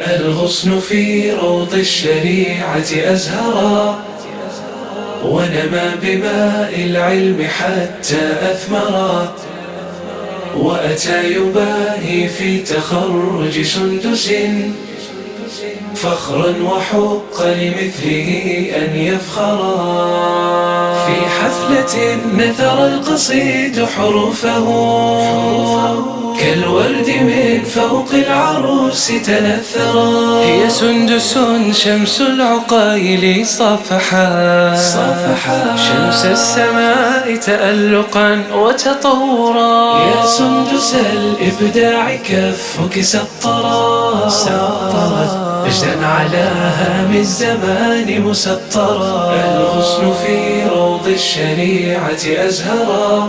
الغصن في روض الشريعة أزهرا ونما بماء العلم حتى أثمرا وأتى يباهي في تخرج سندس فخرا وحق لمثله أن يفخرا في حفلة نثر القصيد حروفه كالورد من فوق العروس تنثرا. هي سندس شمس العقايل صفحا. صفحا. شمس السماء تألقا وتطورا. يا سندس الإبداع كفك سطرا. سطرت مجدا على هام الزمان مسطرا. الغصن في روض الشريعة أزهرا.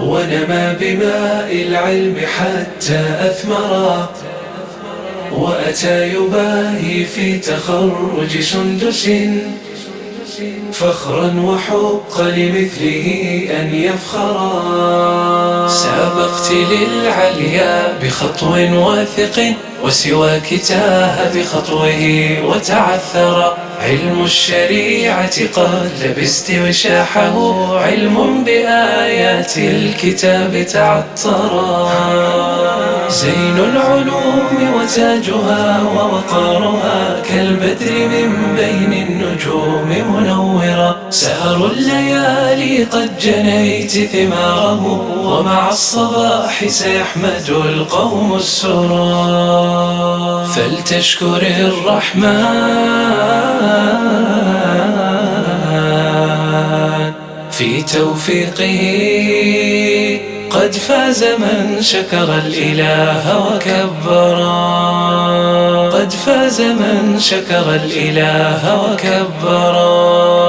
ونما بماء العلم حتى أثمرا وأتى يباهي في تخرج سندس فخرا وحق لمثله أن يفخرا سابقت للعليا بخطو واثق وسواك تاه بخطوه وتعثر. علم الشريعة قد لبست وشاحه علم بآيات الكتاب تعطرا زين العلوم وتاجها ووقارها كالبدر من بين النجوم منورا سهر الليالي قد جنيت ثماره ومع الصباح سيحمد القوم السرا فلتشكر الرحمن في توفيقه قد فاز من شكر الإله وكبرا قد فاز من شكر الإله وكبرا